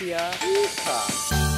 Novinasia.